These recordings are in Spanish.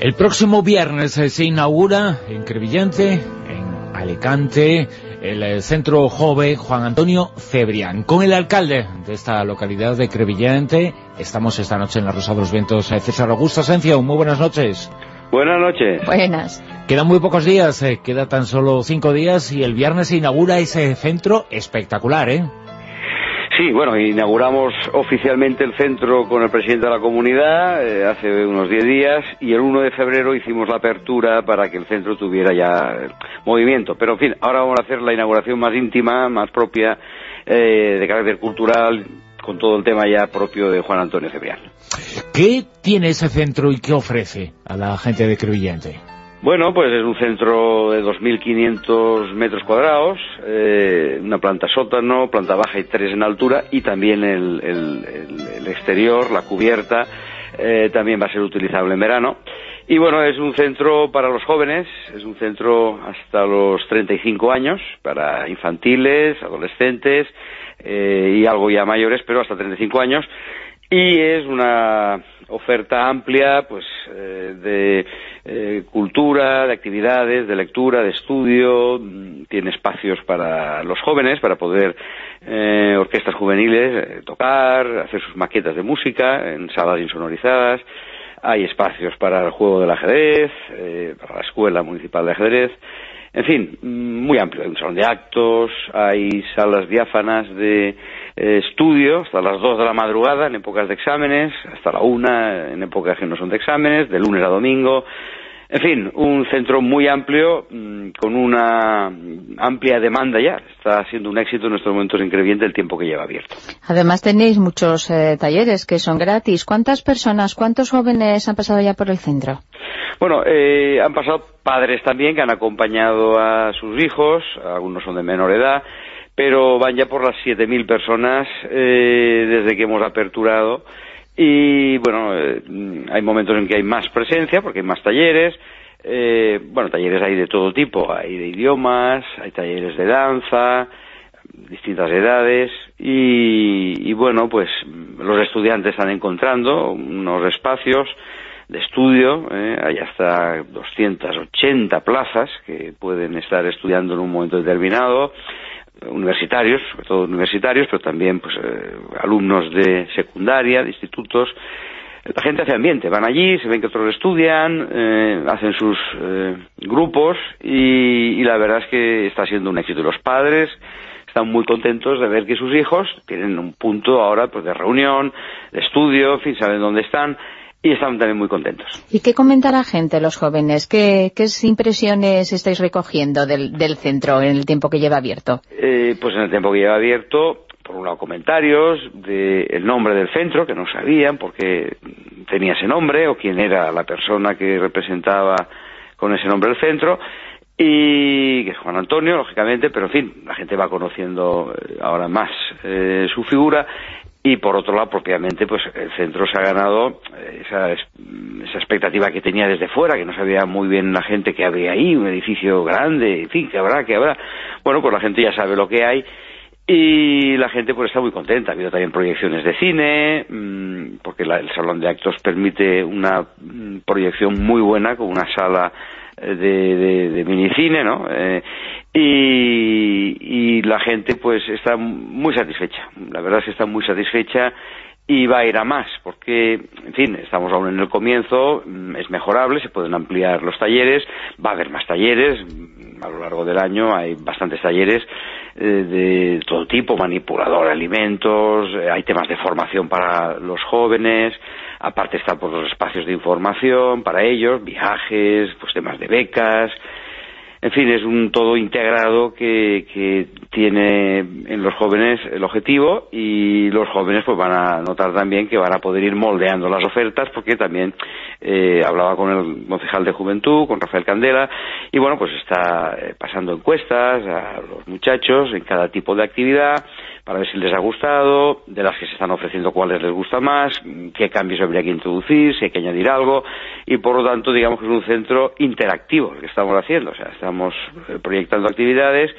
El próximo viernes eh, se inaugura en Crevillente, en Alicante, el eh, Centro Jove Juan Antonio Cebrián. Con el alcalde de esta localidad de Crevillente, estamos esta noche en la Rosa de los Vientos, eh, César Augusto Asencio. Muy buenas noches. Buenas noches. Buenas. Quedan muy pocos días, queda tan solo cinco días y el viernes se inaugura ese centro espectacular, ¿eh? Sí, bueno, inauguramos oficialmente el centro con el presidente de la comunidad eh, hace unos 10 días y el 1 de febrero hicimos la apertura para que el centro tuviera ya eh, movimiento. Pero, en fin, ahora vamos a hacer la inauguración más íntima, más propia, eh, de carácter cultural, con todo el tema ya propio de Juan Antonio Cebrián. ¿Qué tiene ese centro y qué ofrece a la gente de Crevillente? Bueno, pues es un centro de 2.500 metros cuadrados, eh, una planta sótano, planta baja y tres en altura, y también el, exterior, la cubierta, eh, también va a ser utilizable en verano. Y bueno, es un centro para los jóvenes, es un centro hasta los 35 años, para infantiles, adolescentes eh, y algo ya mayores, pero hasta 35 años. Y es una oferta amplia pues eh, de eh, cultura, de actividades, de lectura, de estudio, mm, tiene espacios para los jóvenes para poder eh, orquestas juveniles tocar, hacer sus maquetas de música en salas insonorizadas, hay espacios para el juego del ajedrez, para la escuela municipal de ajedrez, en fin, mm, muy amplio. Hay un salón de actos, hay salas diáfanas de eh, estudio hasta las 2 de la madrugada en épocas de exámenes, hasta la 1 en épocas que no son de exámenes, de lunes a domingo. En fin, un centro muy amplio, mm, con una amplia demanda ya. Está siendo un éxito en estos momentos increíble el tiempo que lleva abierto. Además tenéis muchos eh, talleres que son gratis. ¿Cuántas personas, cuántos jóvenes han pasado ya por el centro? Bueno, eh, han pasado padres también que han acompañado a sus hijos, algunos son de menor edad, pero van ya por las 7.000 personas eh, desde que hemos aperturado y bueno, eh, hay momentos en que hay más presencia porque hay más talleres, bueno, talleres hay de todo tipo, hay de idiomas, hay talleres de danza, distintas edades y, y bueno, pues los estudiantes están encontrando unos espacios de estudio, ¿eh? hay hasta 280 plazas que pueden estar estudiando en un momento determinado, universitarios, sobre todo universitarios, pero también pues eh, alumnos de secundaria, de institutos. La gente hace ambiente, van allí, se ven que otros estudian, eh, hacen sus grupos y, la verdad es que está siendo un éxito. Los padres están muy contentos de ver que sus hijos tienen un punto ahora pues de reunión, de estudio, en fin, saben dónde están y estamos también muy contentos. ¿Y qué comenta la gente, los jóvenes? ¿Qué, impresiones estáis recogiendo del, centro en el tiempo que lleva abierto? Eh, pues en el tiempo que lleva abierto, por un lado comentarios del nombre del centro, que no sabían por qué tenía ese nombre o quién era la persona que representaba con ese nombre el centro, y que es Juan Antonio, lógicamente, pero en fin, la gente va conociendo eh, ahora más eh, su figura y por otro lado, propiamente, pues el centro se ha ganado eh, esa, esa expectativa que tenía desde fuera, que no sabía muy bien la gente que había ahí, un edificio grande, en fin, que habrá, que habrá. Bueno, pues la gente ya sabe lo que hay y la gente pues está muy contenta. Ha habido también proyecciones de cine, mm, porque el salón de actos permite una mm, proyección muy buena con una sala eh, de, de, minicine, ¿no? Eh, y, la gente pues está muy satisfecha, la verdad es que está muy satisfecha y va a ir a más, porque, en fin, estamos aún en el comienzo, mm, es mejorable, se pueden ampliar los talleres, va a haber más talleres, a lo largo del año hay bastantes talleres eh, de todo tipo, manipulador de alimentos, eh, hay temas de formación para los jóvenes, aparte están por los espacios de información para ellos, viajes, pues temas de becas, en fin, es un todo integrado que, que, tiene en los jóvenes el objetivo y los jóvenes pues van a notar también que van a poder ir moldeando las ofertas porque también eh, hablaba con el concejal de juventud, con Rafael Candela y bueno, pues está eh, pasando encuestas a los muchachos en cada tipo de actividad para ver si les ha gustado, de las que se están ofreciendo cuáles les gusta más, qué cambios habría que introducir, si hay que añadir algo, y por lo tanto digamos que es un centro interactivo lo que estamos haciendo, o sea, estamos eh, proyectando actividades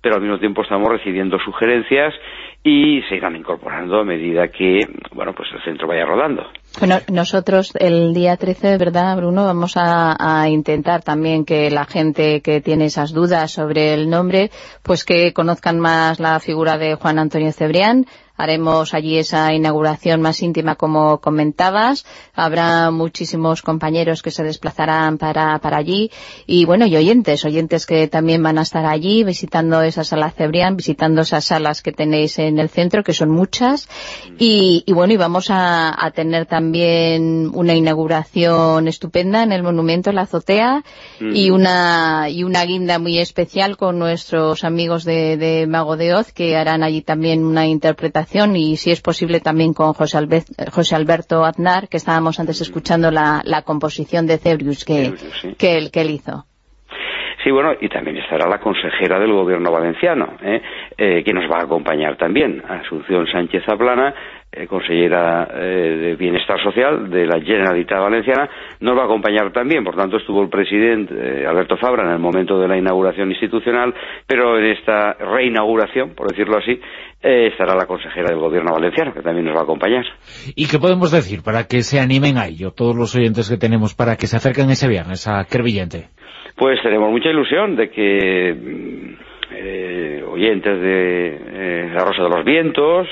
pero al mismo tiempo estamos recibiendo sugerencias y se irán incorporando a medida que, bueno, pues el centro vaya rodando. Bueno, nosotros el día 13, ¿verdad, Bruno? Vamos a, a, intentar también que la gente que tiene esas dudas sobre el nombre, pues que conozcan más la figura de Juan Antonio Cebrián, haremos allí esa inauguración más íntima como comentabas, habrá muchísimos compañeros que se desplazarán para, para allí. Y bueno, y oyentes, oyentes que también van a estar allí visitando esa sala Cebrián, visitando esas salas que tenéis en el centro, que son muchas. Y, y bueno, y vamos a, a, tener también una inauguración estupenda en el monumento, en la azotea mm. y una y una guinda muy especial con nuestros amigos de, de Mago de Oz que harán allí también una interpretación y si es posible también con José, Alberto Aznar, que estábamos antes escuchando la, composición de Cebrius que, que, él, que él hizo. Sí, bueno, y también estará la consejera del gobierno valenciano, ¿eh? Eh, que nos va a acompañar también, Asunción Sánchez Aplana, eh, consellera de Bienestar Social de la Generalitat Valenciana, nos va a acompañar también. Por tanto, estuvo el presidente Alberto Fabra en el momento de la inauguración institucional, pero en esta reinauguración, por decirlo así, eh, estará la consejera del gobierno valenciano, que también nos va a acompañar. ¿Y qué podemos decir para que se animen a ello, todos los oyentes que tenemos, para que se acerquen ese viernes a Crevillente? Pues tenemos mucha ilusión de que mm, eh, oyentes de eh, La Rosa de los Vientos,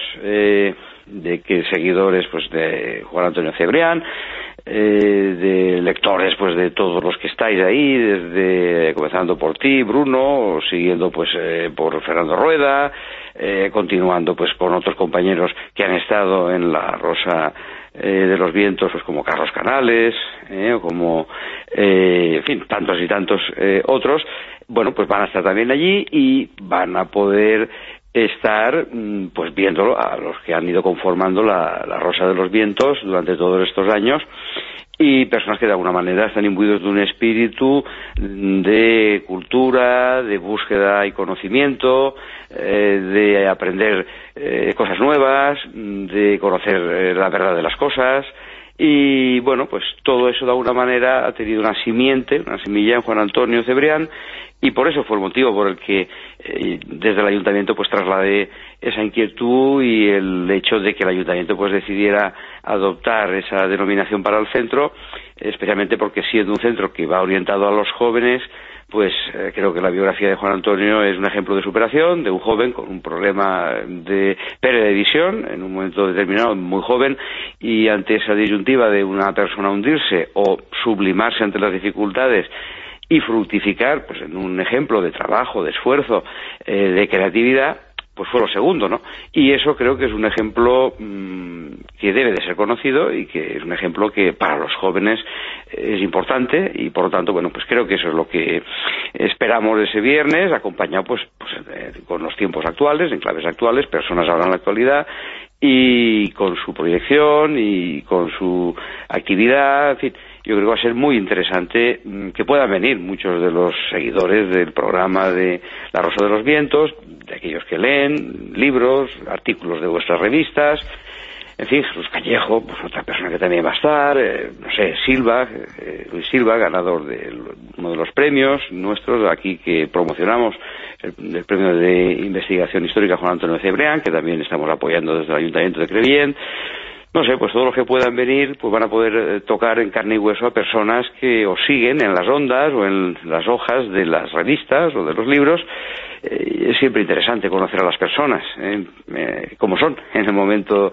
de que seguidores pues de Juan Antonio Cebrián, de lectores pues de todos los que estáis ahí, desde comenzando por ti, Bruno, siguiendo pues por Fernando Rueda, eh, continuando pues con otros compañeros que han estado en la Rosa eh, de los Vientos, pues como Carlos Canales, eh, o como, en fin, tantos y tantos otros, bueno, pues van a estar también allí y van a poder estar mm, pues viéndolo a los que han ido conformando la, Rosa de los Vientos durante todos estos años y personas que de alguna manera están imbuidos de un espíritu de cultura, de búsqueda y conocimiento, eh, de aprender eh, cosas nuevas, de conocer eh, la verdad de las cosas, y bueno, pues todo eso de alguna manera ha tenido una simiente, una semilla en Juan Antonio Cebrián, y por eso fue el motivo por el que eh, desde el ayuntamiento pues trasladé esa inquietud y el hecho de que el ayuntamiento pues decidiera adoptar esa denominación para el centro, especialmente porque siendo un centro que va orientado a los jóvenes, pues eh, creo que la biografía de Juan Antonio es un ejemplo de superación de un joven con un problema de pérdida de visión en un momento determinado, muy joven, y ante esa disyuntiva de una persona hundirse o sublimarse ante las dificultades y fructificar pues en un ejemplo de trabajo, de esfuerzo, eh, de creatividad, pues fue lo segundo, ¿no? Y eso creo que es un ejemplo mm, que debe de ser conocido y que es un ejemplo que para los jóvenes es importante y por lo tanto, bueno, pues creo que eso es lo que esperamos ese viernes, acompañado pues, pues eh, con los tiempos actuales, en claves actuales, personas ahora en la actualidad y con su proyección y con su actividad, yo creo que va a ser muy interesante mm, que puedan venir muchos de los seguidores del programa de La Rosa de los Vientos, de aquellos que leen libros, artículos de vuestras revistas, en fin, Jesús Callejo, pues otra persona que también va a estar, eh, no sé, Silva, eh, Luis Silva, ganador de uno de los premios nuestros aquí que promocionamos, el, premio de investigación histórica Juan Antonio Cebreán, que también estamos apoyando desde el Ayuntamiento de Crevillent, no sé, pues todos los que puedan venir pues van a poder eh, tocar en carne y hueso a personas que os siguen en las ondas o en las hojas de las revistas o de los libros eh, es siempre interesante conocer a las personas, ¿eh? eh como son en el momento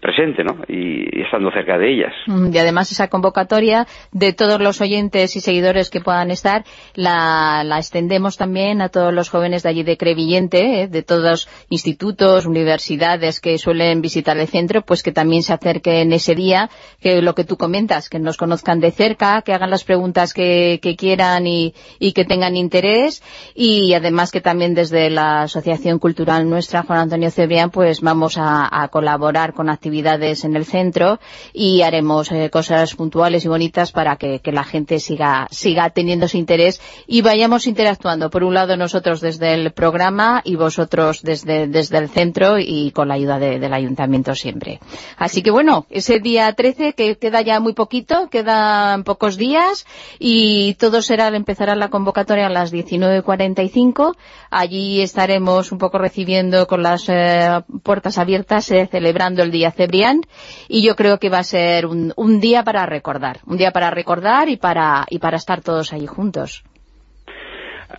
presente, ¿no? Y, estando cerca de ellas. Mm, y además esa convocatoria de todos los oyentes y seguidores que puedan estar, la, la extendemos también a todos los jóvenes de allí de Crevillente, de todos institutos, universidades que suelen visitar el centro, pues que también se acerquen ese día, que lo que tú comentas, que nos conozcan de cerca, que hagan las preguntas que, que quieran y, y que tengan interés, y además que también desde la Asociación Cultural nuestra, Juan Antonio Cebrián, pues vamos a, colaborar con actividades en el centro y haremos eh, cosas puntuales y bonitas para que, la gente siga, siga teniendo ese interés y vayamos interactuando. Por un lado nosotros desde el programa y vosotros desde, desde el centro y con la ayuda del ayuntamiento siempre. Así que bueno, ese día 13 que queda ya muy poquito, quedan pocos días y todo será, empezará la convocatoria a las 19.45 allí estaremos un poco recibiendo con las eh, puertas abiertas, eh, celebrando el Día Cebrián, y yo creo que va a ser un, un, día para recordar, un día para recordar y para, y para estar todos allí juntos.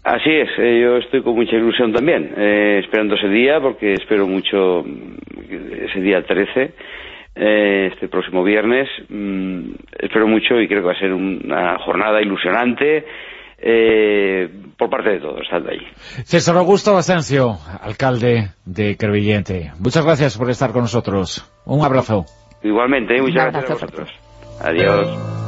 Así es, eh, yo estoy con mucha ilusión también, eh, esperando ese día, porque espero mucho ese día 13, eh, este próximo viernes. Mm, espero mucho y creo que va a ser una jornada ilusionante eh, por parte de todos, estando allí. César Augusto Basencio, alcalde de Crevillente. Muchas gracias por estar con nosotros. Un abrazo. Igualmente, muchas gracias a vosotros. Adiós.